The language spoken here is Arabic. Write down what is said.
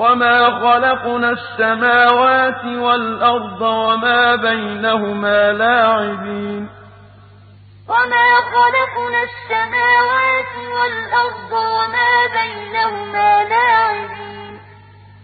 وَمَا خَلَقْنَا السَّمَاوَاتِ وَالْأَرْضَ وَمَا بَيْنَهُمَا لَاعِبِينَ وَمَا خَلَقْنَا السَّمَاوَاتِ